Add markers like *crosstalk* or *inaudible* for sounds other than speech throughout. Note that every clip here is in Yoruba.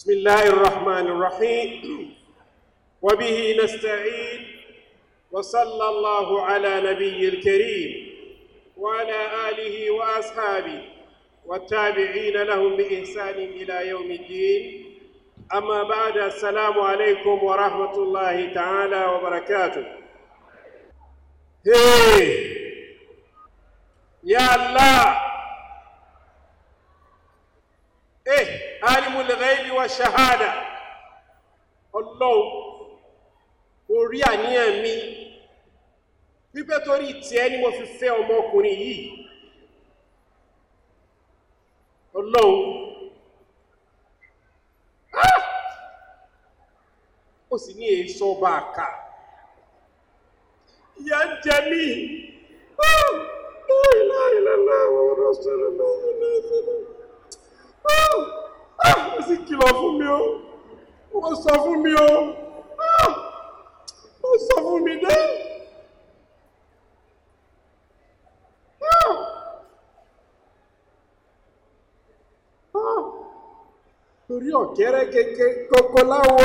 بسم الله الرحمن الرحيم وبه نستعين وصلى الله على نبي الكريم وعلى آله وأصحابه والتابعين لهم بإحسان إلى يوم الدين أما بعد السلام عليكم ورحمة الله تعالى وبركاته يا الله إيه alimul ghaibi wa shahada. Ọlọ́run orí àníyàn mi. Wípé torí tiẹ̀ ni mo fi fẹ́ ọmọkùnrin yìí. Ọlọ́run ah! ó sì ní èso ọba àkà ìyà ń jẹ mí. Ah! Láìláìlá ó sì kìlọ̀ fún mi ó wọ́n sọ fún mi ó ó sọ fún mi dé. Torí ọ̀kẹ́rẹ́ kéke kókó láwo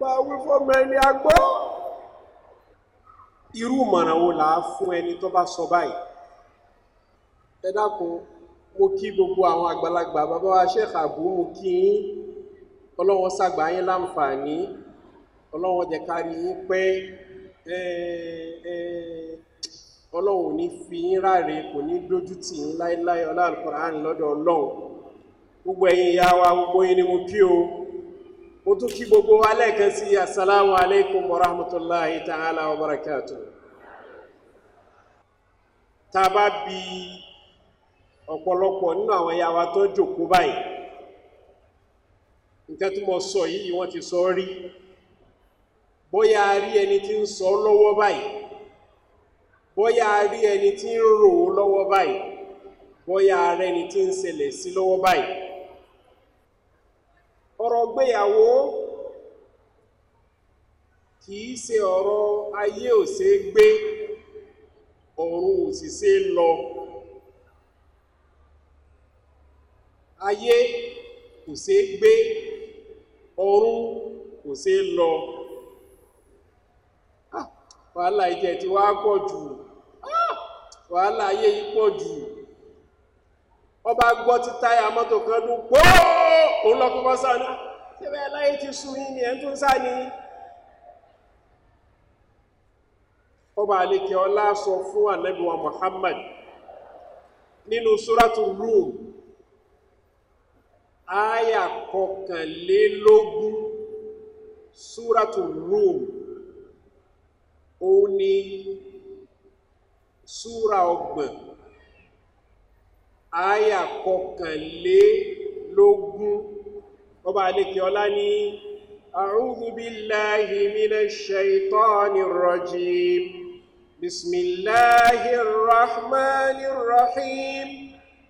bá wí fọ́mọ ẹni agbọ́. Irú ìmọ̀ràn wo là á fún ẹni tó bá sọ báyìí? Ẹ dákun mo kí gbogbo àwọn àgbàlagbà bàbá wa Sheikh Abu mo kí yín. Ọlọ́wọ́n ṣàgbà yín láǹfààní. Ọlọ́wọ́n jẹ́ ká rí yín pé ọlọ́run ò ní fi yín ráre kò ní dójú tì yín láéláé. Ọlá Al-Qur'an lọ́dọ̀ ọlọ́run. Gbogbo ẹ̀yin ìyá wa gbogbo yín ni mo kí o. Mo tún kí gbogbo wa lẹ́ẹ̀kan sí assalamu alaikum wa rahmatullahi ta'ala wa barakatuh. Tá a bá bi ọ̀pọ̀lọpọ̀ nínú àwọn ìyá wa tó jòkó báyìí. Nǹkan tí mo sọ yìí wọ́n ti sọ rí. Bóyá a rí ẹni tí ń sọ lọ́wọ́ báyìí. Bóyá a rí ẹni tí ń rò ó lọ́wọ́ báyìí. Bóyá a rí ẹni tí ń ṣẹlẹ̀ sí lọ́wọ́ báyìí. Ọ̀rọ̀ gbéyàwó kìí ṣe ọ̀rọ̀ ayé ò ṣe gbé ọ̀run ò sì ṣe lọ ayé kò ṣe é gbé ọ̀run kò ṣe é lọ. Wàhálà ìjẹ tí wàá pọ̀ jù. Wàhálà ayé yìí pọ̀ jù. Ọba gbọ́ tí táyà mọ́tò kan dún pọ́ òun lọ kọ́kọ́ sáná síbẹ̀ láyé ti sú yín ni ẹ̀ ń tún sá ni? Ọba àlekè ọlá sọ fún ànábì Muhammad nínú súrátù Rum áyà kọkànlélógún súrátù Rum òun ni súra ọgbọ̀n àyà kọkànlélógún. Ọba àlekè ọlá ní a'udhu billahi minash shaitanir rajim bismillahir rahmanir rahim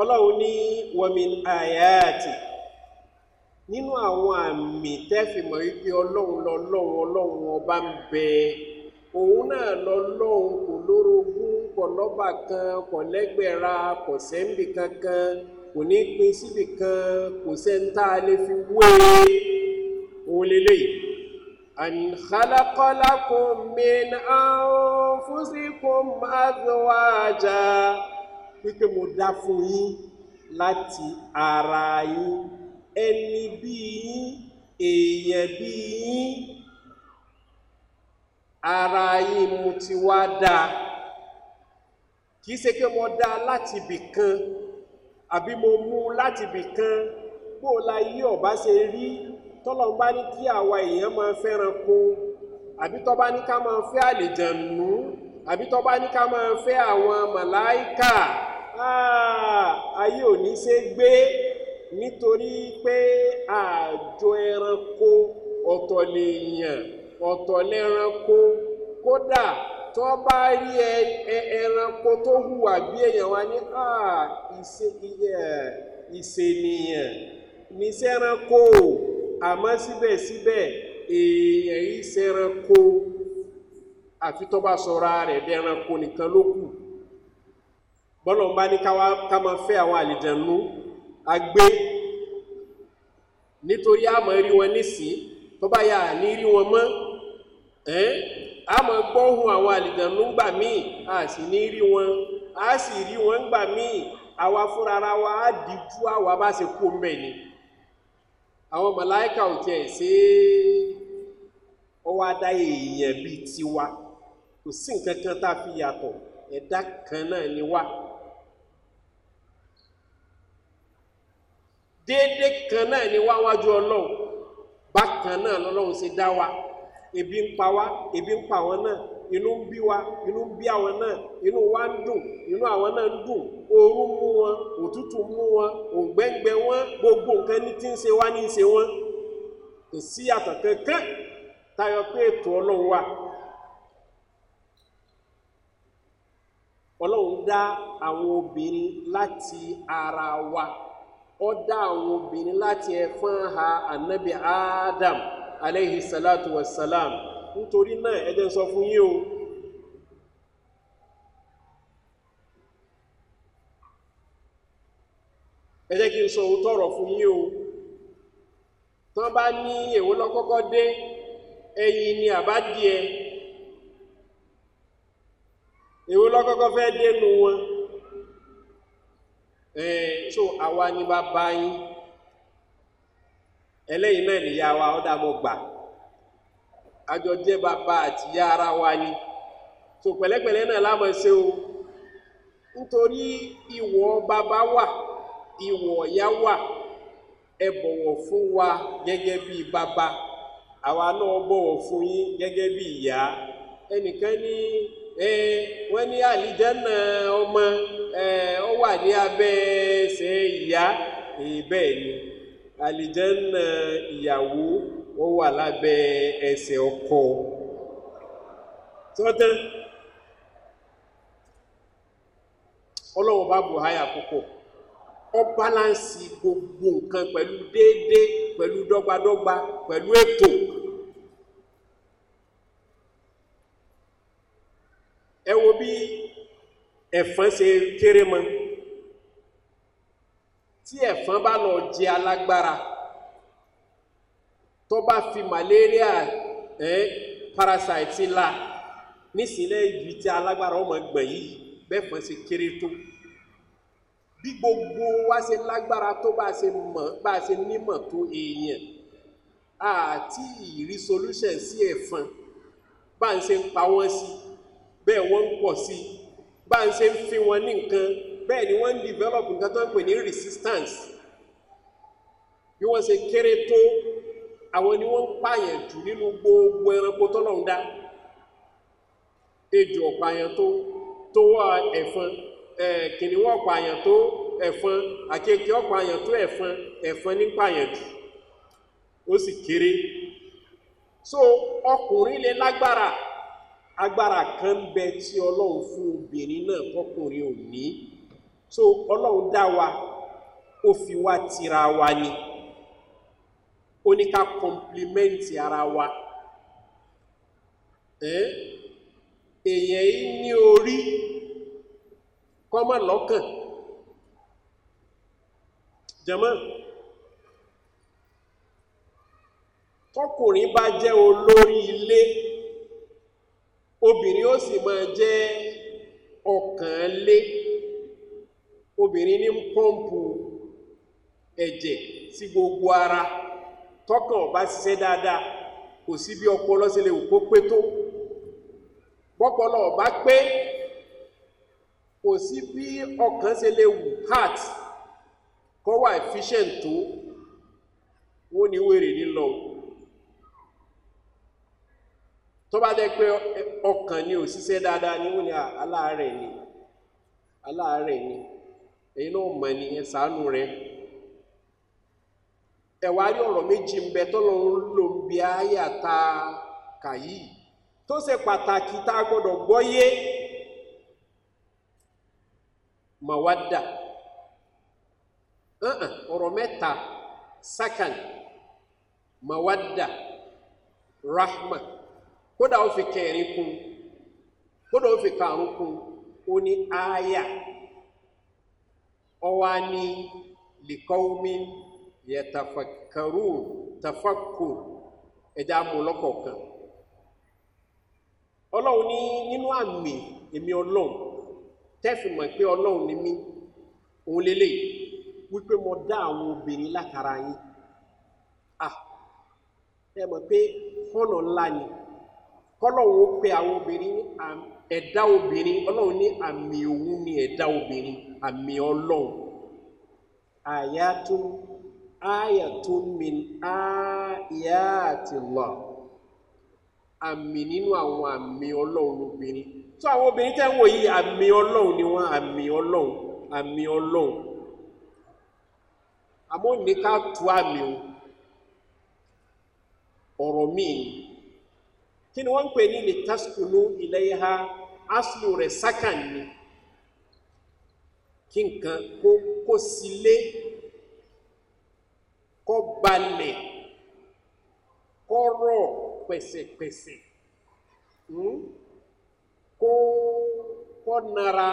Ọlọ́run ní ومن آياته nínú àwọn àmì tẹ́fìmọ̀ wípé ọlọ́run lọ́lọ́run ọlọ́run ọba ń bẹ òun náà lọ́lọ́run kò lórogún kò lọ́bà kan kò lẹ́gbẹ̀ra kò sẹ́ńbì kankan kò ní pín síbì kan kò sẹ́ńtà lè fi wé òun lélẹ́yìí an khalaqa lakum min anfusikum azwaja wípé mo dá fún yín láti ara yín. Ẹni bí yín èèyàn bí yín. Ara yín mo ti wá dá. Kìí ṣe pé mo dá láti ibì kan àbí mo mú láti ibì kan. Bó la yí ọba ṣe rí tọ́lọ̀ ń bá ní kí àwa èèyàn máa fẹ́ràn kó àbí tọ́ bá ní ká máa fẹ́ àlejànú àbí tọ́ bá ní ká máa fẹ́ àwọn màláìkà ayé ò ní ṣe gbé nítorí pé àjọ ẹranko ọ̀tọ̀ lèèyàn ọ̀tọ̀ lẹ́ranko. Kódà tó bá rí ẹranko tó hùwà bí èèyàn wá ní ìṣènìyàn níṣẹ́ranko àmọ́ síbẹ̀síbẹ̀ èèyàn yìí ṣẹranko àfi tó bá sọra rẹ̀ dẹranko nìkan ló kù bọ́lọ̀ ń bá ní ká máa fẹ́ àwọn àlìjẹ̀nú agbé nítorí àmọ́ rí wọn nísìn tó bá yà ní rí wọn mọ́. Àmọ́ gbọ́hùn àwọn àlìjẹ̀nú gbà míì a sì ní rí wọn. A sì rí wọn gbà míì àwa fúnra ara wa á dìjú àwa bá ṣe kú mbẹ̀ ni. Àwọn màláíkà ò tiẹ̀ ṣe ọwọ́ adá èèyàn bíi tiwa. Kò sí nǹkan kan tá a fi yàtọ̀. Ẹ̀dá kan náà ni wá. Déédéé kan náà ni wá wájú ọlọ́run. Bákan náà lọ́lọ́run ṣe dá wa. Ebi ń pa wá ebi ń pa àwọn náà. Inú ń bí wa inú ń bí àwọn náà. Inú wa ń dùn inú àwọn náà ń dùn. Ooru mú wọn òtútù mú wọn òǹgbẹ́ngbẹ́ wọn gbogbo nǹkan ní tí ń ṣe wá ní ṣe wọn. Kò sí yàtọ̀ kankan tayọ pé ètò ọlọ́run wà. Ọlọ́run dá àwọn obìnrin láti ara wa ó dá àwọn obìnrin láti ẹ̀fọn ha anabi adam aleyhi salatu wa salam nítorí náà ẹ sọ fún yín o. Ẹ kí n sọ òótọ́ ọ̀rọ̀ fún yín o. Tán bá ní èwo lọ́kọ́kọ́ dé ẹyin ni àbádìẹ èwo lọ́kọ́kọ́ fẹ́ dénú wọn so àwa ni bàbá yín. Ẹlẹ́yìn náà nìyá wa ó dààmú gbà. Àjọ jẹ́ bàbá àtìyá ara wa ni. So pẹ̀lẹ́pẹ̀lẹ́ náà lámọ̀ ṣe o. Nítorí ìwọ̀ bàbá wà ìwọ̀ ọ̀yá wà ẹ bọ̀wọ̀ fún wa gẹ́gẹ́ bí bàbá. Àwa náà bọ̀wọ̀ fún yín gẹ́gẹ́ bí ìyá. Ẹnìkan ní ẹ wọ́n ní àlìjánà ọmọ. ẹ ó wà ní abẹ́ ẹsẹ̀ ìyá. Bẹ́ẹ̀ ni. Àlìjánà ìyàwó ó wà lábẹ́ ẹsẹ̀ ọkọ. Tọ́tán ọlọ́wọ́ bá háyà púpọ̀. Ọ bálánsì gbogbo nǹkan pẹ̀lú déédéé pẹ̀lú dọ́gbadọ́gba pẹ̀lú ètò ẹ wo bí ẹ̀fọn ṣe kéré mọ́. Tí ẹ̀fọn bá lọ jẹ alágbára tó bá fi malaria ẹ parasite la nísìnyí ibi tí alágbára ọmọ gbọ̀n yìí bẹ́ẹ̀ fọn ṣe kéré tó. Bí gbogbo wa ṣe lágbára tó bá ṣe mọ̀ bá ṣe nímọ̀ tó èèyàn àti ìrí solution sí ẹ̀fọn. Bá ń ṣe ń pa wọ́n sí bẹ́ẹ̀ wọ́n ń pọ̀ sí bá ń ṣe ń fi wọn ní nǹkan bẹ́ẹ̀ ni wọ́n ń develop nǹkan tó ń pè ní resistance. Bí wọ́n ṣe kéré tó àwọn ni wọ́n ń pààyàn jù nínú gbogbo ẹranko tọ́lọ́run dá. Ejò ọ̀pààyàn tó tó ẹ̀fọn kìnìún ọ̀pààyàn tó ẹ̀fọn àkekèé ọ̀pààyàn tó ẹ̀fọn ẹ̀fọn ní pààyàn jù. Ó sì kéré. So ọkùnrin lè lágbára agbára kan bẹ tí ọlọ́run fún obìnrin náà kọkùnrin ò ní. So ọlọ́run dá wa ó fi wá tira wa ni. Ó ní ká kọmplimẹ́ǹtì ara wa. Èèyàn yìí ní orí kọ́mọ̀ lọ́kàn. Jẹ́mọ́ tọkùnrin bá jẹ́ olórí ilé obìnrin ó sì máa jẹ́ ọkàn lé obìnrin ní pọ́ǹpù ẹ̀jẹ̀ sí gbogbo ara. Tọkàn bá ṣiṣẹ́ dáadáa kò sí bí ọpọlọ ṣe lè wù kó pé tó. Bọ́pọlọ bá pé kò sí bí ọkàn ṣe lè wù heart kó efficient tó. Wọ́n ní wèrè nílọ tó bá jẹ́ pé ọkàn ni ò ṣiṣẹ́ dáadáa ní wọ́n ní aláàárẹ̀ ni aláàárẹ̀ ni èyí náà mọ̀ ní ẹ ṣàánú rẹ̀. Ẹ̀wà rí ọ̀rọ̀ méjì ń bẹ tọ́lọ́run ló ń bi àyà ta kàyí tó ṣe pàtàkì tá a gbọ́dọ̀ gbọ́yé uh-uh, ọ̀rọ̀ mẹ́ta sakan mawadda rahma kódà ó fi kẹrin kún kódà ó fi karùn kún ó ní àyà ọwá ní likọ́wmin yẹtafakkarun tafakkur. Ẹja mú lọ́kọ̀ọ̀kan. Ọlọ́run ní nínú àmì èmi ọlọ́run tẹ́fì mọ̀ pé ọlọ́run ni mí òun lélẹ̀ wípé mo dá àwọn obìnrin látara yín. À ẹ mọ̀ pé fọ́nà ńlá ni kọ́lọ́run ó pe àwọn obìnrin ní ẹ̀dá obìnrin ọlọ́run ní àmì òun ni ẹ̀dá obìnrin àmì ọlọ́run. Àyàtún àyàtún min àyàtìlá àmì nínú àwọn àmì ọlọ́run obìnrin tó àwọn obìnrin tẹ́ ń wò yí àmì ọlọ́run ni wọ́n àmì ọlọ́run àmì ọlọ́run. Àmọ́ ní ká tú àmì o. Ọ̀rọ̀ míì kí ni wọ́n ń pè ní lè tásùkùnú ilẹ̀ ha aslu rẹ̀ sákàn ni. Kí nǹkan kó kó sílé kó balẹ̀ kó rọ̀ pẹ̀sẹ̀pẹ̀sẹ̀ kó kó nara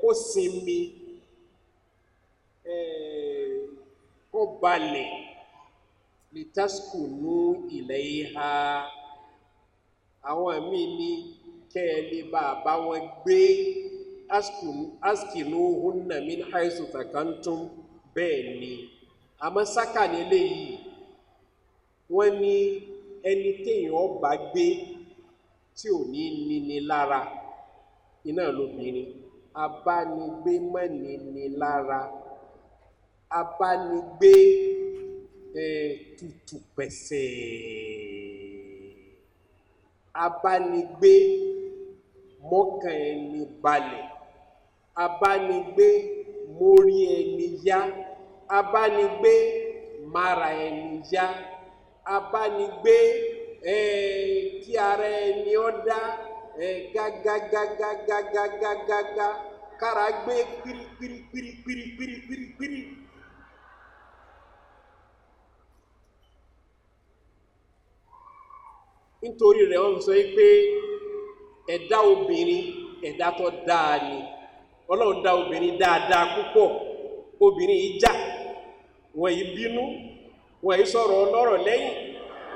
kó sinmi kó balẹ̀ litaskunu ilayha àwọn míì ní kẹ́ẹ̀lẹ́ bá bá wọn gbé. Askinu hunna min haisu takantum bẹ́ẹ̀ ni. Àmọ́ sákà ní eléyìí wọ́n ní ẹni téèyàn bá gbé tí ò ní níni lára iná lóbìnrin abánigbé mọ́nìní lára. Abánigbé tutù pẹ̀sẹ̀. Abánigbé mọ́kàn ẹni balẹ̀. Abánigbé mórí ẹni yá. Abánigbé mara ẹni yá. Abánigbé kí ara ẹni ó dá. Gágágágágágágágágá kára gbé pírípírípírípírípírípírí. Nítorí rẹ̀ wọ́n sọ pé ẹ̀dá obìnrin ẹ̀dá tó dáa ni. Ọlọ́run dá obìnrin dáadáa púpọ̀. Obìnrin yìí jà wọ́n yìí bínú wọ́n yìí sọ̀rọ̀ ọlọ́rọ̀ lẹ́yìn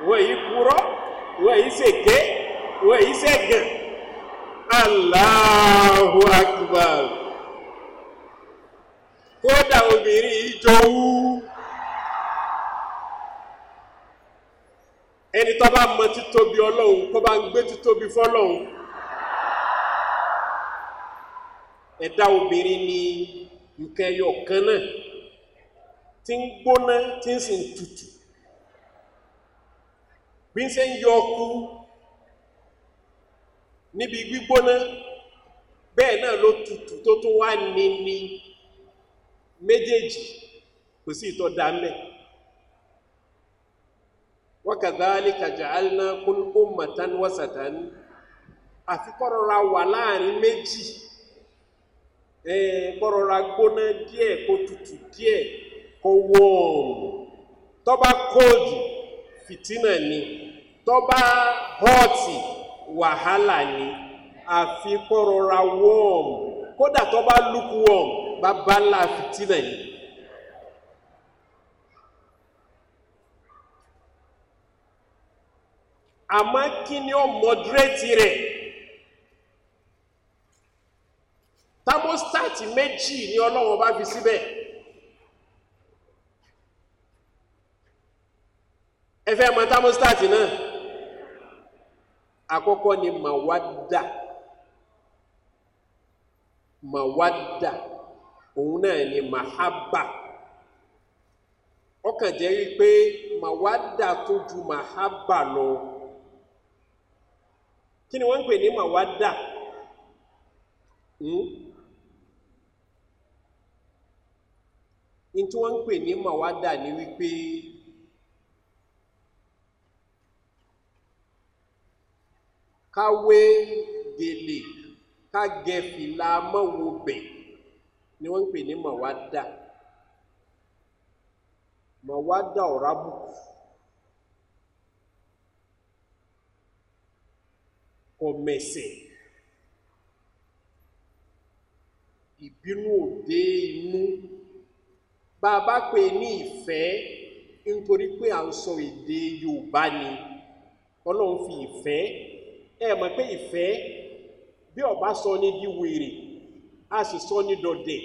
wọ́n yìí purọ́ wọ́n yìí ṣèké wọ́n yìí ṣẹ̀gàn. Allahu Akbar. Kódà obìnrin yìí jowú. Ẹni tó bá mọ títóbi ọlọ́run kó bá ń gbé títóbi fọlọ́run. Ẹ̀dá obìnrin ni nǹkan ẹyọ kan náà tí ń gbóná tí ń sì ń tutù. Bí ń ṣe ń yọ ọkú níbi gbígbóná bẹ́ẹ̀ náà ló tutù tó tún wá ní ní méjèèjì kò sí ìtọ́ dá mẹ́ wakadhalika ja'alnakum ummatan wasatan. Àfi kọ́rọ̀ra wà láàárín méjì. Kọ́rọ̀ra gbóná díẹ̀ kó tutù díẹ̀ kó wọ́ọ̀mù tó bá kóòdù fìtínà ni. Tó bá họ́ọ̀tì wàhálà ni. Àfi kọ́rọ̀ra wọ́ọ̀mù kódà tó bá lukewarm bá bá ńlá fìtínà ni. Àmọ́ kí ni ó mọdúrétì rẹ̀? Thermostat méjì ni ọlọ́run bá fi síbẹ̀. Ẹ fẹ́ mọ thermostat náà? Àkọ́kọ́ ni màwádà. Màwádà. Òun náà ni màhábà. Ọkàn jẹ́ wípé màwádà tó ju màhábà lọ kí ni wọ́n ń pè ní màwádà? Ní tí wọ́n ń pè ní màwádà ní wípé káwé gèlè ká gẹ fìlà mọ́wobẹ̀ ni wọ́n ń pè ní màwádà. Màwádà ọ̀rábùkù kọ̀mẹ̀sẹ̀ ìbínú òde inú. Bá a bá pè ní ìfẹ́ nítorí pé à ń sọ èdè Yorùbá ni Ọlọ́run fi ìfẹ́. Ẹ mọ̀ pé ìfẹ́ bí ọba sọ ní di wèrè a sì sọ ní dọ̀dẹ̀.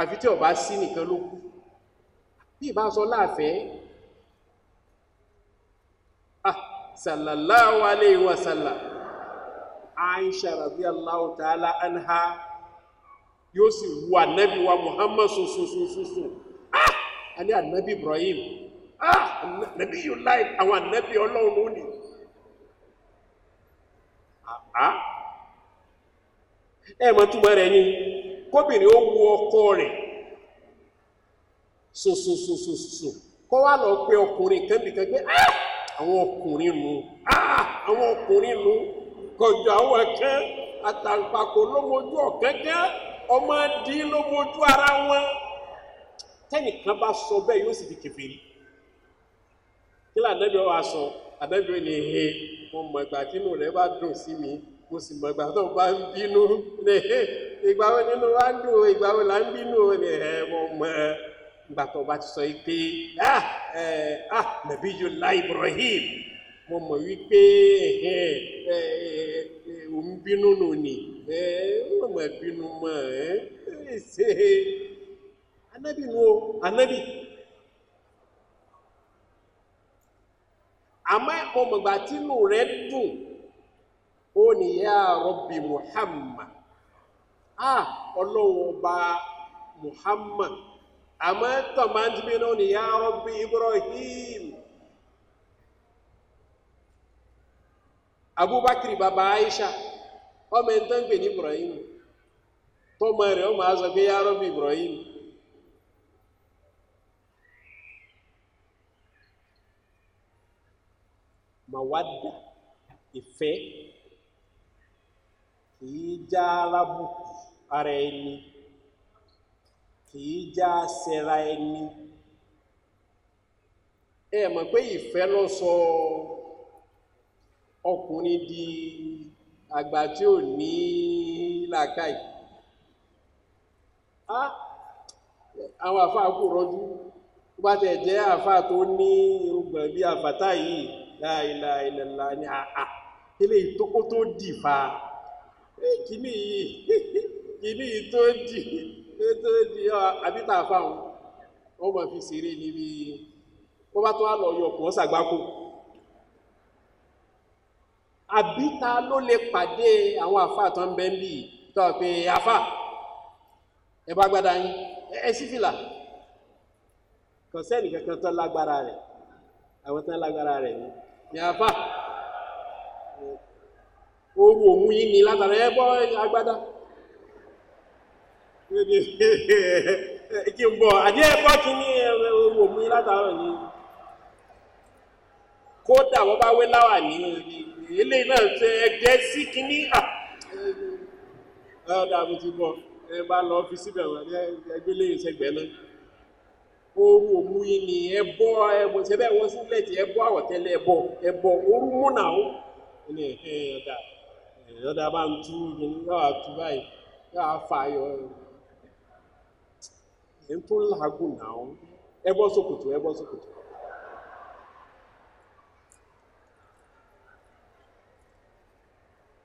Àfi tí ọba sí nìkan ló kù. Bí ìbá sọ láàfẹ́ ah sallallahu alayhi wa sallam. Aisha radiyallahu ta'ala anha yóò sì wu anabi wa muhammad sososososo ah! Ani anabi ibrahim. Ah! Anabi yóò láì anabi ọlọ́run lónìí ah ẹ mọ̀ túmọ̀ rẹ̀ ni kóbìnrin ó wu ọkọ rẹ̀ sososososo kọ́ wá lọ pé ọkùnrin kan ah àwọn ọkùnrin nu. Ah! Àwọn ọkùnrin nu. Kọjọ àwọn kan àtàǹpàkò ló mojú ọ̀kẹ́kẹ́ ọmọ dín ló mojú ara wọn. Tẹ́nìkan bá sọ bẹ́ẹ̀ yóò sì di kèfèrí. Kí lóò ànábì wa sọ? Ànábì ni he mo mọ̀ ìgbà tí inú rẹ̀ bá dùn sí mi. Mo sì mọ̀ ìgbà tó bá ń bínú. Ní ìgbà wo nínú wa dùn? Ìgbà wo là ń bínú? Ní ẹ mo mọ̀ ìgbà tó bá ti sọ yìí pé ah ẹ ah Nabiyullah Ibrahim mo mọ̀ wípé ẹ ẹ òun bínú ní ẹ mo mọ̀ bínú mọ̀ ẹ ṣe anabi nu o anabi àmọ́ mo mọ̀ ìgbà tí inú rẹ̀ dùn ó ní ya Rabbi Muhammad. Ah ọlọ́run ọba Muhammad àmọ́ tọ̀mántì bí náà ni ya Rabbi Ibrahim. Abubakar bàbá Aisha ọmọ ẹni tó ń pè ní Ibrahim. Tọmọ rẹ̀ ọmọ azọ pé ya Rabbi Ibrahim. Mawadda ìfẹ́ kìí já alábùkù ara ẹni kìí já sẹ́ra ẹni. Ẹ mọ̀ pé ìfẹ́ ló sọ ọkùnrin di àgbà tí ò ní làákàyè. Á àwọn àfáà kò rọjú. Tó bá tẹ̀ jẹ́ àfáà tó ní irùngbọ̀n bí àfàtà yìí láìlà ìlẹ̀lá ní àà ilé ìtókó tó dì fa. Kìíní *laughs* kìíní tó dì tó dì àbítà fáwọn wọ́n mọ̀ fi ṣeré níbi wọ́n bá tó wà lọ yọ ọkùnrin ṣàgbákò àbíta ló lè pàdé àwọn àfáà tó ń bẹ́ ń bì. Tó pé àfáà ẹ bá gbádá yín. Ẹ sí fìlà. Kọ̀sẹ́nì kankan tó lágbára rẹ̀. Àwọn tó lágbára rẹ̀ ni. Ní àfáà oru òun yìí ni látara ẹ bọ́ agbádá *laughs* kí n bọ̀. Àdé ẹ̀kọ́ kí ní òun yìí látara ni kódà wọ́n bá wé láwà ní ilé náà ṣe ẹgbẹ́ sí kíní. Ọ̀dà mo ti bọ̀. Ẹ bá lọ fi síbẹ̀ wọ́n ẹgbẹ́ lè ṣẹgbẹ́ náà. Oru òun yìí ni. Ẹbọ ẹbọ ṣẹbẹ wọ́n sílẹ̀ tí ẹbọ àwọ̀tẹ́lẹ̀ ẹbọ ẹbọ oru múnà ó. Ní ẹ̀hẹ́ ọ̀dà ọ̀dà bá ń tú yàwá tú báyìí yàwá fà yọ. ẹ̀ ń tó làágùn náà ẹbọ ṣòkòtò ẹbọ ṣòkòtò.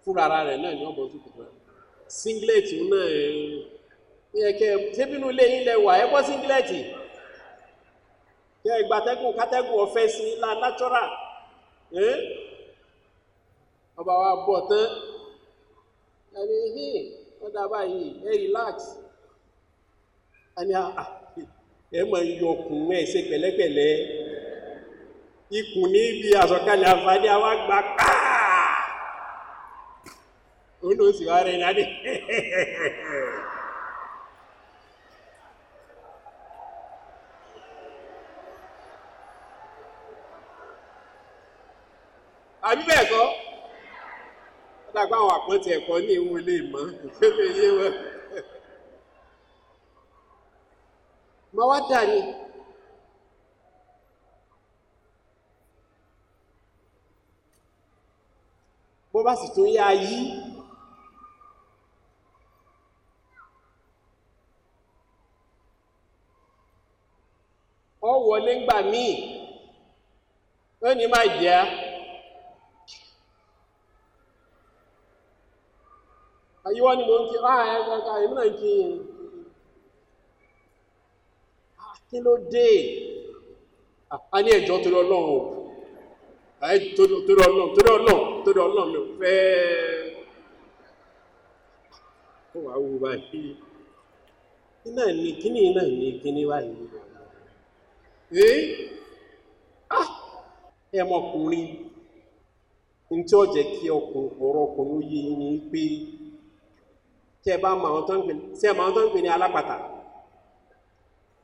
fúnra ara rẹ̀ náà ní ọ̀bọ ṣòkòtò rẹ̀ singlet náà ẹ̀ yẹ kẹ́ ṣébínú ilé yín lẹ wà ẹbọ singlet. Kẹ́ ìgbàtẹ́gùn kátẹ́gùn ọ̀fẹ́ sí ńlá natural. Ẹ́ ọba wa bọ̀ tán. Ẹni hìn wọ́n dábàá yìí ẹ relax a ní ẹ mọ̀ yọ ọkùnrin ẹ̀ ṣe pẹ̀lẹ́pẹ̀lẹ́. Ikùn ní ibi àsọ̀kalẹ̀ àǹfààní àwa gba pàà òun ló sì wá rẹ̀ náà dé *laughs* àbí bẹ́ẹ̀ kọ́? Ó dàgbà àwọn àpótí ẹ̀kọ́ ní ìwọlé ìmọ̀ *laughs* ṣé fi yé wọn. Dà ní. bó bá sì tún yá yí. Ọ wọlé ńgbà míì ó ní máa jẹ́ àyíwọ́ ni mo ń kí. Ẹ̀ èmi náà ń kí yín kí ló dé? A ní ẹjọ́ torí ọlọ́run o. Ẹ torí ọlọ́run torí ọlọ́run torí ọlọ́run ò fẹ́. Ó wàá wú báyìí. Iná ní kíní náà ní kíní báyìí? Ah ẹ mọkùnrin ní tí ó jẹ́ kí ọ̀rọ̀ ọkùnrin ó yé yín ni pé tí ẹ bá ẹ tó ń pè ní alápàtà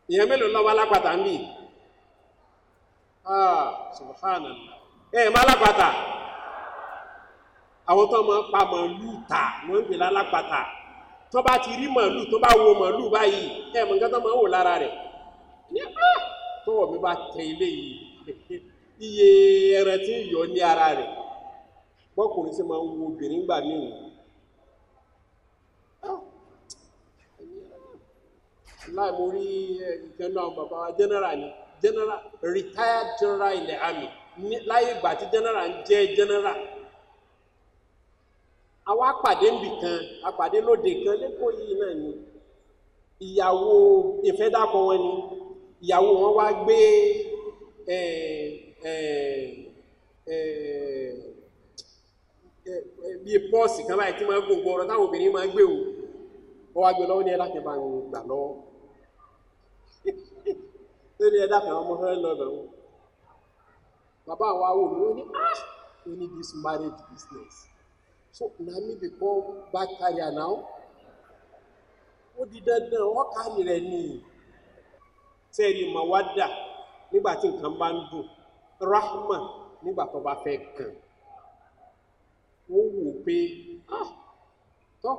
ìyẹn mélòó lọ́wọ́ alápàtà ń bì? Ah subhanallah. Ẹ má alápàtà àwọn tó máa pa màálù ta wọ́n ń pè lálápàtà tó bá ti rí màálù tó bá wo màálù báyìí ẹ mọ̀ nǹkan tó máa wò lára rẹ̀. Ní ah! Tọwọ́ mi bá tẹ ilé yìí. Iye ẹran tí ń yọ ní ara rẹ̀. Bọ́kùnrin sì máa ń wo obìnrin gbà míì láì mo rí ìkan náà bàbá wa general ni general retired general the army. Láyé ìgbà tí general ń jẹ́ general. Àwa pàdé níbì kan àpàdé lóde kan lẹ́kọ̀ọ́ yìí náà ni. Ìyàwó ìfẹ́dàkọ wọn ni. Ìyàwó wọn wá gbé bíi pọ́ọ̀sì kan báyìí tí wọ́n gbogbo ọ̀rọ̀ táwọn obìnrin máa gbé o wọ́n wá gbé lọ́wọ́ ní ẹ̀dá bá ń gbà lọ́wọ́ lórí ẹ̀dá kan ọmọ fẹ́ lọ́dọ̀ wọn. Bàbá àwọn awo mi wọ́n ní ah we need this marriage business. So na me become back carrier now ó di dandan wọ́n kárí rẹ̀ ní sẹ́ẹ̀rì mawada? Nígbà tí nǹkan bá ń dùn rahma nígbà tó bá fẹ́ kàn. Wọ́n wò pé ah tọ́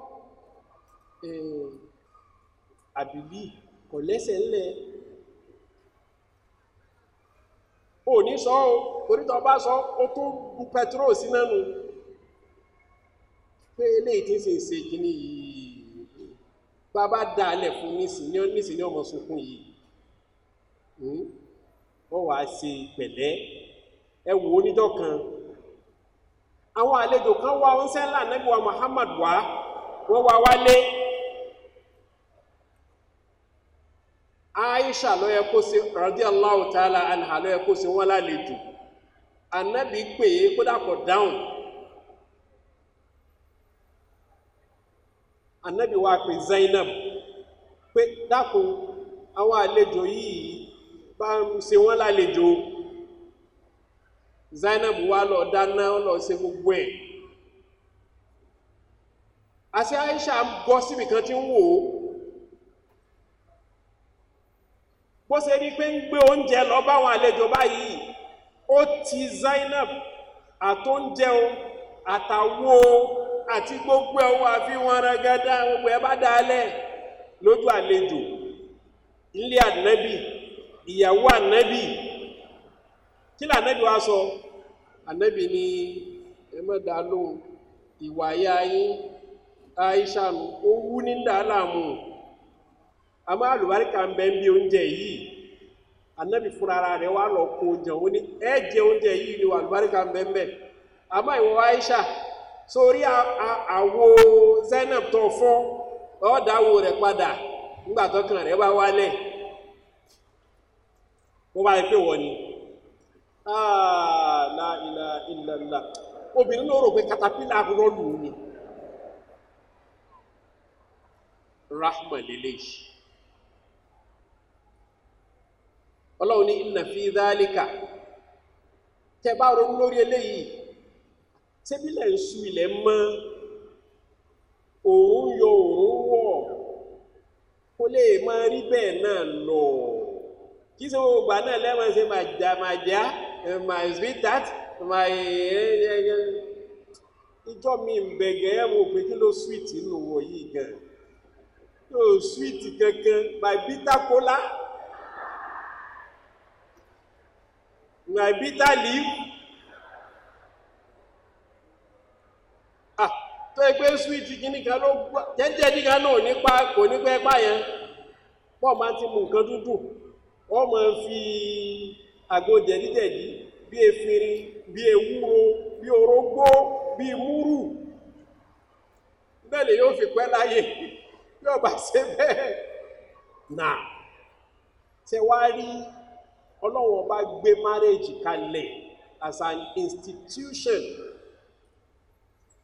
àbílí kò lẹ́sẹ̀ ńlẹ̀ ò ní sọ ọ́ torítọ́ bá sọ ó tún bu pẹtrol sí nánu pé eléyìí tí ń ṣe ṣe kíní yìí. Bàbá dá alẹ̀ fún nísìn ní ọmọ sunkún yìí. Wọ́n wá ṣe pẹ̀lẹ́. Ẹ wò ó níjọ́ kan. Àwọn àlejò kan wá wọn sẹ́ńlá nẹ́bí wa Muhammad wá. Wọ́n wá wálé Aisha ló yẹ kó ṣe radiyallahu ta'ala anha ló yẹ kó ṣe wọ́n lálejò. Ànábì pè é kó dàpọ̀ dáhùn. Ànábì wá pè Zainab pé dákun àwọn àlejò yìí bá ń ṣe wọ́n lálejò. Zainab wá lọ dáná lọ ṣe gbogbo ẹ̀. Àṣẹ Aisha bọ́ síbi kan tí ń wò ó bó ṣe rí pé ń gbé oúnjẹ lọ báwọn àlejò báyìí ó ti Zainab àtóúnjẹ o àtàwo àti gbogbo ẹwọ àfi wọn rẹgẹdá gbogbo ẹ bá dalẹ̀ lójú àlejò. Ilé ànábì ìyàwó ànábì. Kí lè ànábì wá sọ? Ànábì ní ẹ má dá lóhùn ìwà ayé ayé Aisha ó wú ní dàálàmù àmọ́ àlùbáríkà ń bẹ ń bí oúnjẹ yìí. Anabi fúnra rẹ̀ wà lọ kó oúnjẹ ó ní ẹ jẹ oúnjẹ yìí ni àlùbáríkà ń bẹ ń ìwọ Aisha sórí àwo Zainab tó fọ́ ọ̀dàwó rẹ̀ padà nígbà tó kàn rẹ̀ bá wálẹ̀. Wọ́n bá rí pé wọ́n ni. La ilaha illallah. Obìnrin ló rò pé katapila rọ́ọ̀lù ni. Rahma leleyi ọlọ́run ní inna fi dhalika. Tẹ bá ronú lórí eléyìí tẹ́bílẹ̀ ń sú ilẹ̀ mọ́? Òun yọ òun wọ̀. Kó lè máa rí bẹ́ẹ̀ náà lọ. Kí sọ gbogbo náà lẹ́wọ̀n ṣe máa jà máa jà. Máa rí that. Máa yẹ ìjọ mi ń bẹ̀gẹ̀ ẹ̀ wò pé kí ló sweet nínú wọ̀ yìí gan. Yóò sweet kankan my bitter cola my bitter leaf. Ah tó yẹ pé kìíní kan ló jẹ́jẹ́ nígbà náà nípa kò ní pẹ́ pa yẹn. Pọ̀ máa ti mú nǹkan dúdú. Wọ́n máa fi àgbo jẹ̀díjẹ̀dí bí efirin bí ewúro bí orógbó bí múrù. Bẹ́ẹ̀ lè yóò fi pẹ́ láyé. Yóò bá ṣe bẹ́ẹ̀ náà ṣe wá rí ọlọ́run ọba gbé marriage kalẹ̀ as an institution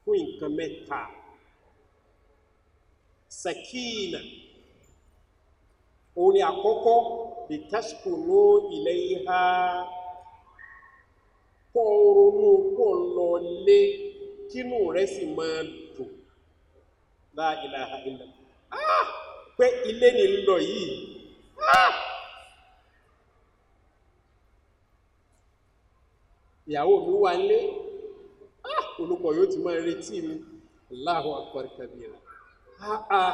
fún nǹkan mẹ́ta. Sakina. Òun ni àkọ́kọ́ litaskunu ilayha. Kọ́ ronú kọ́ lọ lé kínú rẹ̀ sì máa dùn. Ilaha illallah. Ah! Pé ilé ni lọ yìí. Ah ìyàwó mi wà nílé. Ah! Olùkọ́ yóò ti máa retí mi. Allahu akbar kabira. Ah ah.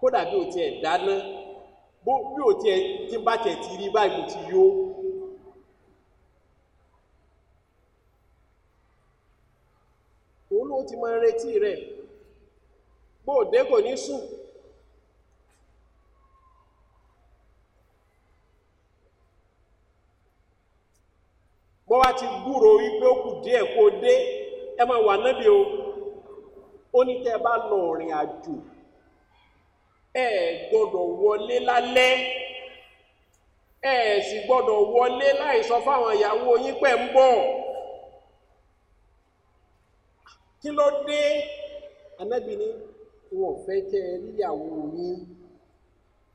Kódà bí o tiẹ̀ dáná. Bí o tiẹ̀ tí bá tiẹ̀ ti rí báyìí mo ti yó. Òun ló ti máa retí rẹ̀. Bó o dé kò ní sùn bó wá ti gbúrò wípé ó kù díẹ̀ kó dé. Ẹ máa wà nábì o. Ó ní tẹ́ ẹ bá lọ rìn àjò ẹ gbọ́dọ̀ wọlé lálẹ́. Ẹ sì gbọ́dọ̀ wọlé láì fáwọn ìyàwó yín pé ń bọ̀. Kí ló dé? Anábì ní wọn fẹ́ kẹ́ ẹ ríyàwó yín.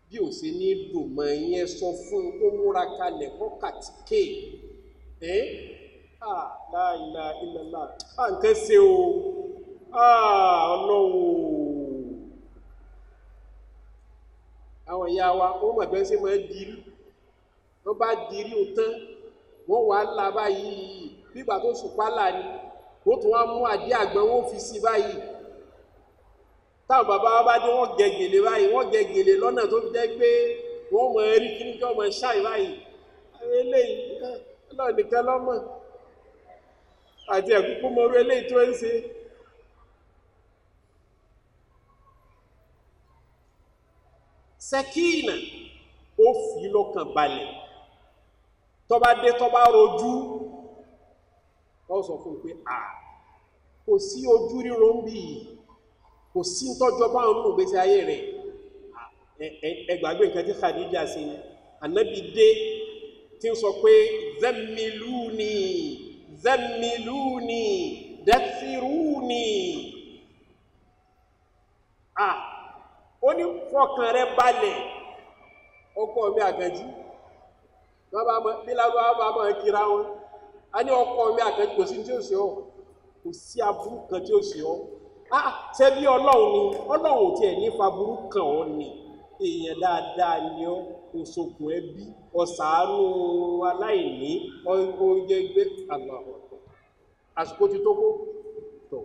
Bí ò sí ní dùn mọ́ sọ fún kó múra kalẹ̀ kó kàtíkè ẹ́ la ilaha illallah. À ń kẹ́sẹ̀ o. Ah ọlọ́run. Àwọn ìyá wa wọ́n mọ̀ bẹ́ẹ̀ sí máa dirí. Wọ́n bá dirí o tán wọ́n wà á la báyìí. Bígbà tó sùpá là ní wọ́n tún wá mú àdí àgbọn wọ́n fi sí báyìí. Táwọn bàbá wa bá dé wọ́n gẹ gèlè báyìí wọ́n gẹ gèlè lọ́nà tó fi jẹ́ pé wọ́n mọ̀ ẹ́rí kíní kí wọ́n mọ̀ ṣáì báyìí. Eléyìí ọlọ́run nìkan lọ́mọ̀ àti ẹ̀kúkú mọ́rú eléyìí tó ń ṣe. Sẹ́kínà ó fi lọ́kàn balẹ̀. Tọ́ba dé tọ́ba rojú wọ́n sọ fún un pé à kò sí ojú ríro ń bì yìí. Kò sí tọ́jọ́ báwọn nínú ìgbésí ayé rẹ̀. Ẹ gbàgbé nǹkan tí Khadija ṣe ni. Ànábì dé tí ń sọ pé zẹ́mìlúni zẹ́mìlúni dẹ́fìrúni à ó ní fọkàn rẹ balẹ̀ ọkọ mi mọ bí lárúbá bá mọ kíra wọn a ní ọkọ mi àgànjí kò sí tí ó ṣe ọ kò sí aburú kan tí ó ṣe ọ. Ah ṣé bí ọlọ́run ni? Ọlọ́run ò tiẹ̀ ní faburú kan ọ ni. Èèyàn dáadáa ni ọ òṣogùn ẹbí ọ̀sàánú aláìní oúnjẹ gbé. Àlọ́ àsìkò ti tó kó. Tọ̀.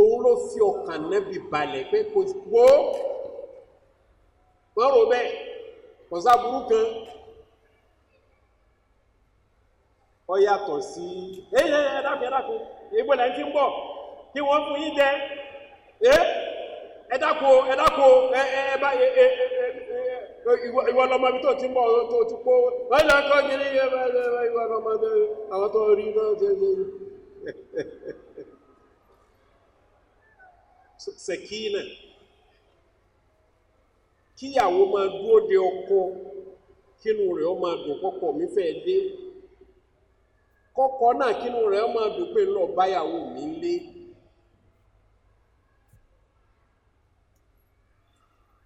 òun ló fi ọkàn nẹ́bí balẹ̀ pé kò wó wọ́n rò bẹ́ẹ̀. Kò sáburú kan. Ọ yàtọ̀ sí ẹ̀yẹ ẹ̀dàkùn ẹ̀dàkùn ìgbò lẹ́yìn tí ń bọ̀? Kí wọ́n fún yín jẹ. Ẹ́ ẹ̀dàkùn ẹ̀dàkùn ẹ̀ẹ́bá ìwọ lọmọ ibi tó ti bọ̀ tó ti kó wọ́n lọ kọ́ kiri ìwọ lọmọ àwọn tó rí náà ṣe ṣe. *laughs* Sẹ̀kínà. Kíyàwó máa dúró de ọkọ kínú rẹ̀ ó máa dùn kọ́kọ́ mi fẹ́ dé. Kọ́kọ́ náà kínú rẹ̀ ó máa dùn pé lọ báyàwó mi lé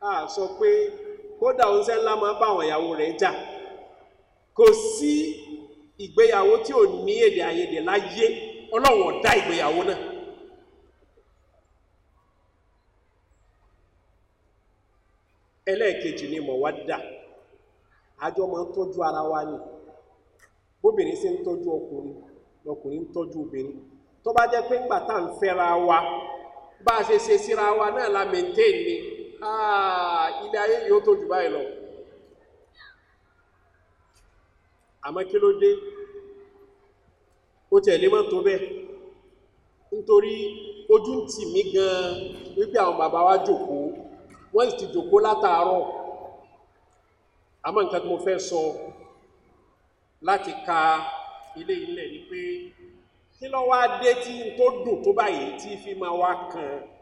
a sọ pé kódà oúnjẹ ńlá máa bá àwọn ìyàwó rẹ̀ jà. Kò sí ìgbéyàwó tí ò ní èdè àìyedè láyé. Ọlọ́run ọ̀dá ìgbéyàwó náà. Ẹlẹ́ẹ̀kejì ni mọ̀wádà. Àjọ máa ń tọ́jú ara wa ni. Bóbìnrin ṣe ń tọ́jú ọkùnrin lọkùnrin ń tọ́jú obìnrin. Tó bá jẹ́ pé ńgbà tá à ń fẹ́ra wa bá a ṣe ṣe síra wa náà la maintain ni ilé ayé yìí ó tó jù báyìí lọ. Àmọ́ kí ló dé? Ó tẹ̀lé mọ́ tó bẹ́ẹ̀. Nítorí ojú ń tì mí gan-an wípé àwọn bàbá wa jòkóó wọ́n ti jòkóó látàárọ̀. Àmọ́ nǹkan tí mo fẹ́ sọ láti ka ilé ilẹ̀ ni pé kí ló wá dé tí n tó dùn tó báyìí tí fi máa wá kan? ah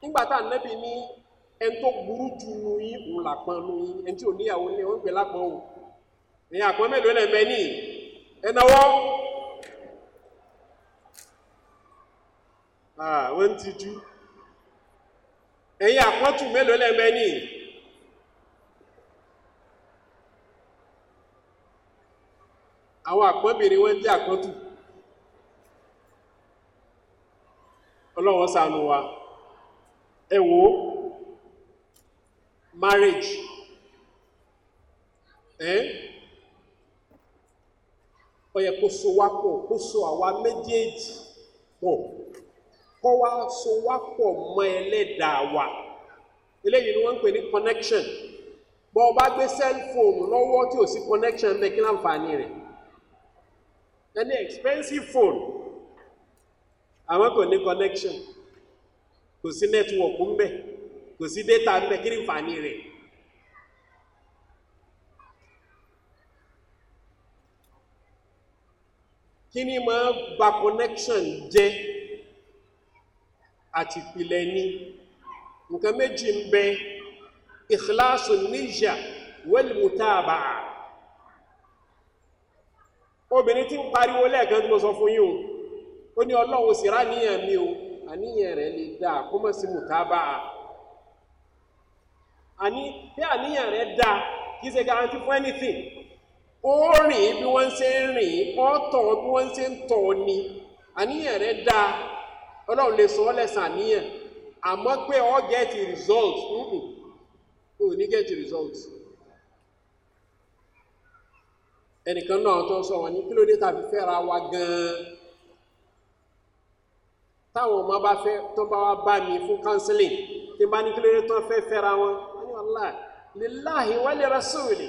nígbà tá ànábì ní ẹni tó burú jù nù yín òun làpọn nù yín. Ẹni tí ò níyàwó ní wọn ń pè lápọn o. Ẹ̀yin àpọn mélòó lẹ mẹ ní? Ẹnáwó ah wọn ti jú ẹ̀yin àpọ́ntù mélòó lẹ mẹ ní. àwọn àpọ́nbìnrin wọ́n jẹ́ àpọ́ntù ọlọ́wọ́n ṣàánú wa. Ẹ wò marriage. Ẹ́? Ó yẹ kó so wá pọ̀ kó so àwa méjèèjì pọ̀. Kó wá so wá pọ̀ mọ́ ẹlẹ́dàá wa. Eléyìí ni wọ́n ń pè ní connection. Bọ́ ọ bá gbé cell phone lọ́wọ́ tí ò sí connection bẹ́ẹ̀ kí láǹfààní rẹ̀? Ẹni expensive phone àwọn kò ní connection. Kò sí network ń bẹ. Kò sí data ń bẹ. Kí ni nfààní rẹ̀? Kí ni máa ba connection jẹ́? Àti ìpìlẹ̀ ní nǹkan méjì ń bẹ. Ikhlasu níjà wal mutaba'a. Obìnrin tí ń pariwo lẹ́ẹ̀kan tí sọ fún yín o ó ní ọlọ́run sì rá níyàn mi o. Àníyàn rẹ̀ lè dáa kó mọ̀ sí mùtábà. Àní bí àníyàn rẹ̀ dáa kì í ṣe guarantee for anything. Ó rìn bí wọ́n ṣe ń rìn ó tọ̀ bí wọ́n ṣe ń tọ̀ ni. Àníyàn rẹ̀ dáa ọlọ́run lè sọ ọ́ lẹ́sàn àníyàn àmọ́ pé ó get result ó ní get result ẹnìkan náà tó sọ wọn ní kí ló dé tàbí fẹ́ra wa gan-an táwọn ọmọ bá fẹ́ tó bá wá bá mi fún counseling tí bá ní kí ló dé tó fẹ́ fẹ́ra wọn wọ́n ní Allah lillahi wa li rasuli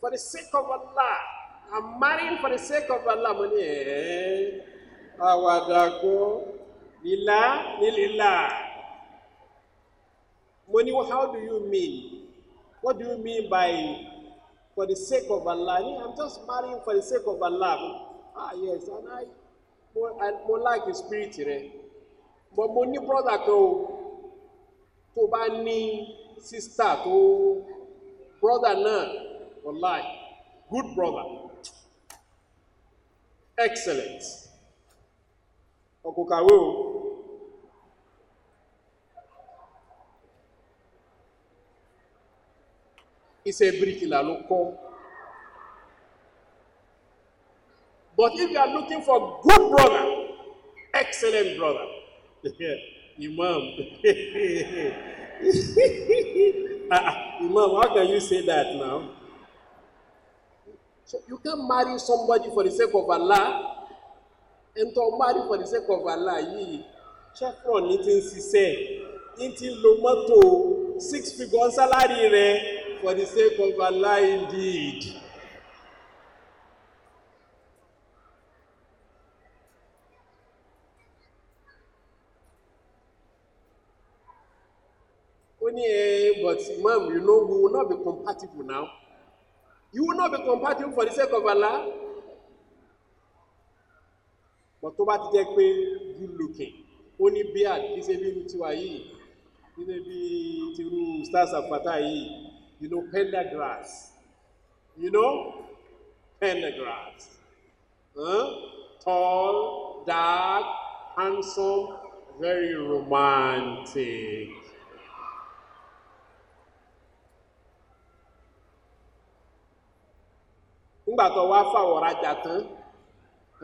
for the sake of Allah I'm marrying for the sake of Allah mo ní ẹ̀ẹ́ àwàdàkọ lílá ní lílá mo ní how do you mean what do you mean by for the sake of Allah. I'm just marrying for the sake of Allah. Ah, yes, and I, mo, like spirit rẹ. But mo ní brother kan o, tó bá ní sister tó brother náà, wallahi, good brother, excellent. Ọkọ̀ kàwé o. iṣẹ́ bíríkìlà ló kọ́ but if you are looking for good brother excellent brother *laughs* imam. *laughs* Imam how can you say that now? So you can marry somebody for the sake of Allah. And to marry for the sake of Allah yìí chevron ní ti ń ṣiṣẹ́? Ní ti ń six figure salary for the sake of Allah indeed. Uh, but ma'am, you know, we will not be compatible now. You will not be compatible for the sake of Allah. But tó bá ti jẹ́ good looking, ó ní bí àdíṣe bí irú tiwa yìí, bí tirú stars àpáta yìí, you know, pendergrass. You know, pendergrass. Huh? Tall, dark, handsome, very romantic. Nígbà tó wá fàwọ̀ rajà tán,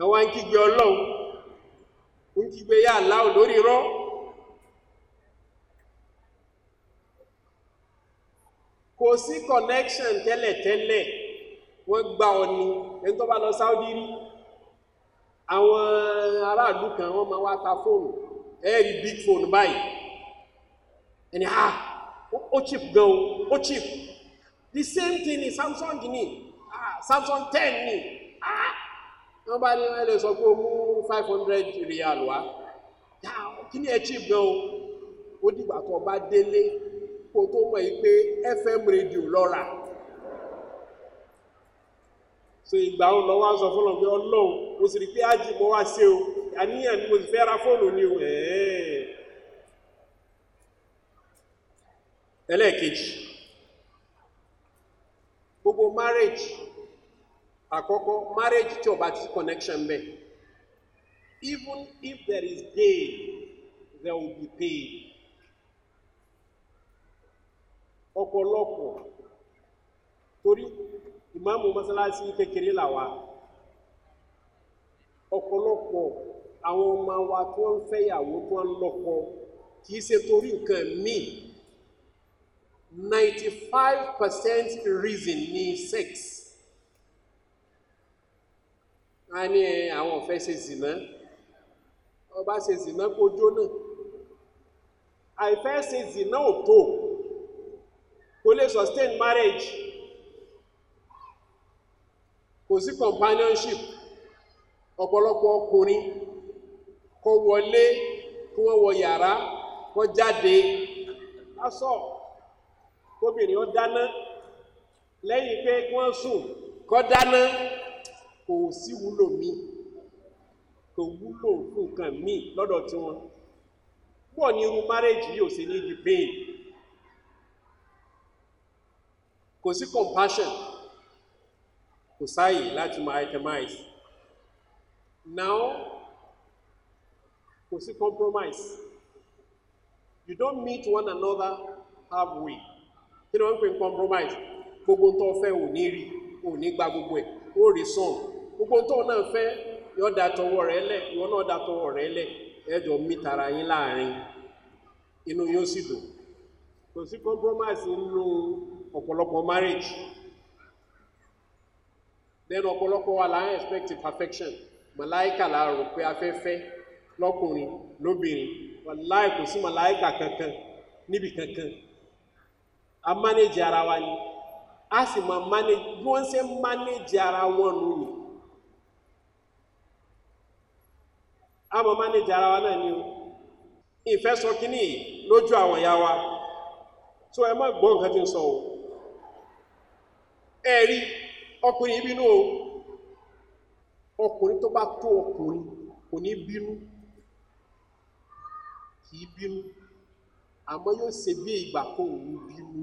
àwọn ń kígbe ọlọ́run, ń kígbe yá lórí rọ́. kò sí connection tẹ́lẹ̀tẹ́lẹ̀. Wọ́n gbá ọ ni ẹni tó bá lọ Saudi rí. Àwọn aráàlú kan wọ́n máa wá ta fóònù. Ẹ̀rí big phone báyìí. Ẹni ha ó cheap gan o ó cheap. The same thing ni Samsung ni Samsung ten ni. Ah! Wọ́n bá ní wọ́n lè sọ pé o five hundred riyal wá. Kí ni ẹ cheap gan o? Ó dìgbà o bá délé kó tó mọ̀ yìí pé FM radio lọ́ra so ìgbà wo lọ wá sọ fún ọ pé Ọlọ́run mo sì rí pé ájì mo wá sí o. Àníyàn ni mo sì fẹ́ ra fóònù ni o. Ẹ̀ẹ́. Ẹlẹ́ẹ̀kejì gbogbo marriage àkọ́kọ́ marriage tí ó bá ti connection bẹ́ẹ̀. Even if there is gain there will be pain. Ọ̀pọ̀lọpọ̀ torí ìmáàmù mọ́sálásí kékeré làwa ọ̀pọ̀lọpọ̀ àwọn ọmọ wa tó ń fẹ́yàwó tó ń lọ́kọ kìí ṣe torí nǹkan míì. Ninety five percent reason ni sex a ní àwọn ọ̀fẹ́ ṣe zìnà. Ọba ṣe zìnà kó jóná. Àìfẹ́ ṣe zìnà ò tó. Kò lè sustain marriage. Kò sí companionship. Ọ̀pọ̀lọpọ̀ ọkùnrin kó wọlé kí wọ́n wọ yàrá kó jáde. Lásọ kóbìnrin ó dáná. Lẹ́yìn pé wọ́n sùn kó dáná kò sí wúlò míì kò wúlò fún nǹkan míì lọ́dọ̀ tí wọ́n pọ̀ ní irú márẹ́jì yóò ṣe ní di pain. Kò sí compassion kò sáàyè láti máa itemize. Now kò sí compromise. You don't meet one another halfway. Kí ni wọ́n ń pè compromise? Gbogbo tó fẹ́ ò ní rí ò ní gba gbogbo ẹ̀ ó rí sàn gbogbo tó náà fẹ́ yọ da tọwọ́ rẹ̀ lẹ̀ ìwọ náà da tọwọ́ rẹ̀ lẹ̀ ẹjọ́ mí tara yín láàárín inú yóò sì dùn. Kò sí compromise nínú ọ̀pọ̀lọpọ̀ marriage. Then ọ̀pọ̀lọpọ̀ wa là expect perfection. Màláìkà la rò pé afẹ́fẹ́ lọ́kùnrin lóbìnrin. Wàláì kò sí màláìkà kankan níbi kankan. A manage ara wa ni. A sì máa manage bí wọ́n ṣe manage ara wọn nù ni máa manage ara wa náà ni o. Ìfẹ́ sọ kínní lójú àwọn ìyá wa. Tó ẹ má gbọ́ nǹkan tí ń sọ o. Ẹ rí ọkùnrin bínú o. Ọkùnrin tó bá tó ọkùnrin kò ní bínú. Kì í bínú. Àmọ́ yóò ṣe bí ìgbà kó òun bínú.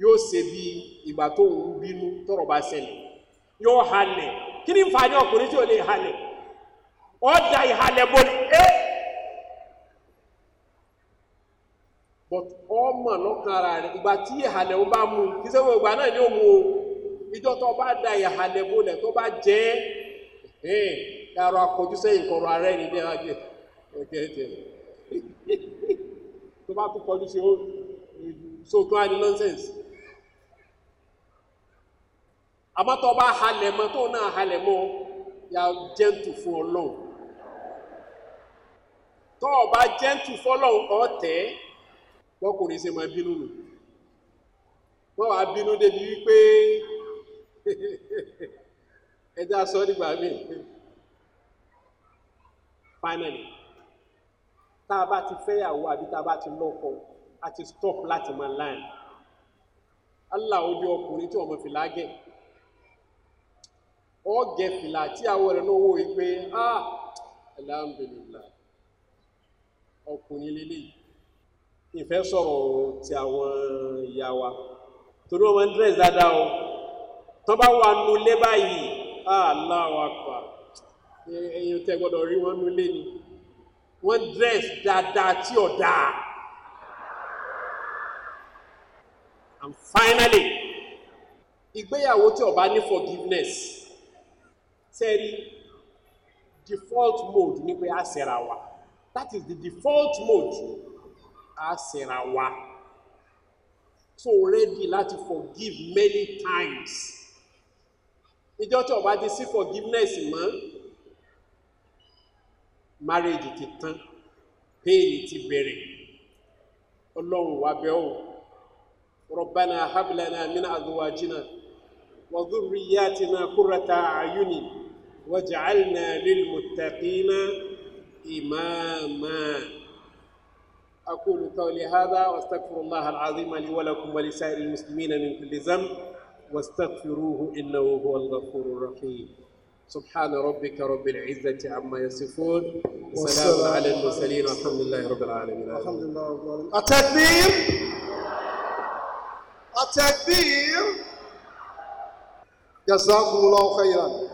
Yóò ṣe bí ìgbà tó òun bínú tọ́rọ̀ bá ṣẹlẹ̀. Yóò halẹ̀ kí ni nfa ní ọkùnrin tí ò lè halẹ̀? Ọ̀dà ìhalẹ̀ bọ́lẹ̀ ẹ́! But ọmọ lọ́kàn ara ìgbà tí ìhalẹ̀ ó bá mú kí sẹ́wọ̀n ìgbà náà ni ó mú o. Ìjọ tó bá da ìhalẹ̀ bọ́lẹ̀ tó bá jẹ́ ẹ̀ ẹ̀rọ akọjú sẹ́yìn ara ẹni ní ẹ̀rọ ẹ̀kẹ́ẹ̀kẹ́ tó bá tún kọjú sí so tó á ní nonsense àmọ́ tó bá halẹ̀ mọ́ tó náà halẹ̀ mọ́ ya gentle fún ọlọ́run. Tó o bá gentle fún ọlọ́run ọ̀tẹ̀ bọ́kùnrin ṣe máa bínú nù. Wọ́n wàá bínú débi wípé *laughs* ẹja sọ nígbà míì. Finally tá a bá ti fẹ́yàwó àbí tá a bá ti lọ́kọ a ti stop láti máa láìn allah ó di ọkùnrin tí ọmọ fìlà gẹ̀ ọ gẹ̀ fìlà tí àwọn rẹ̀ náà wò yí pé ah alhamdulillah. Ọkùnrin lélẹ́yìí ìfẹ́ sọ̀rọ̀ ti àwọn ìyá wa. Torí wọn máa ń dírẹ́sì dáadáa o. Tó bá wà nulẹ̀ báyìí Allahu Akbar. Ẹ̀yin tẹ́ gbọ́dọ̀ rí wọn nulẹ̀ ni. Wọ́n dírẹ́sì dáadáa tí ò dáa. And finally ìgbéyàwó tí ó bá ní forgiveness sẹ́rí default mode ní pé a ṣẹ̀ra wa that is the default mode á ṣẹ̀ra wa so ready láti forgive many times ìjọ tí ó bá ti sí forgiveness mọ́ marriage ti tán pain ti bẹ̀rẹ̀ ọlọ́run wa bẹ̀ ọ́ ربنا هب لنا من أزواجنا وذرياتنا قرة أعين واجعلنا للمتقين إماما. أقول قولي هذا واستغفر الله العظيم لي ولكم ولسائر المسلمين من كل ذنب واستغفروه إنه هو الغفور الرحيم. سبحان ربك رب العزة عما يصفون وسلام على المرسلين والحمد لله رب العالمين. الحمد لله رب العالمين. التكبير. التكبير. جزاكم الله خيرا.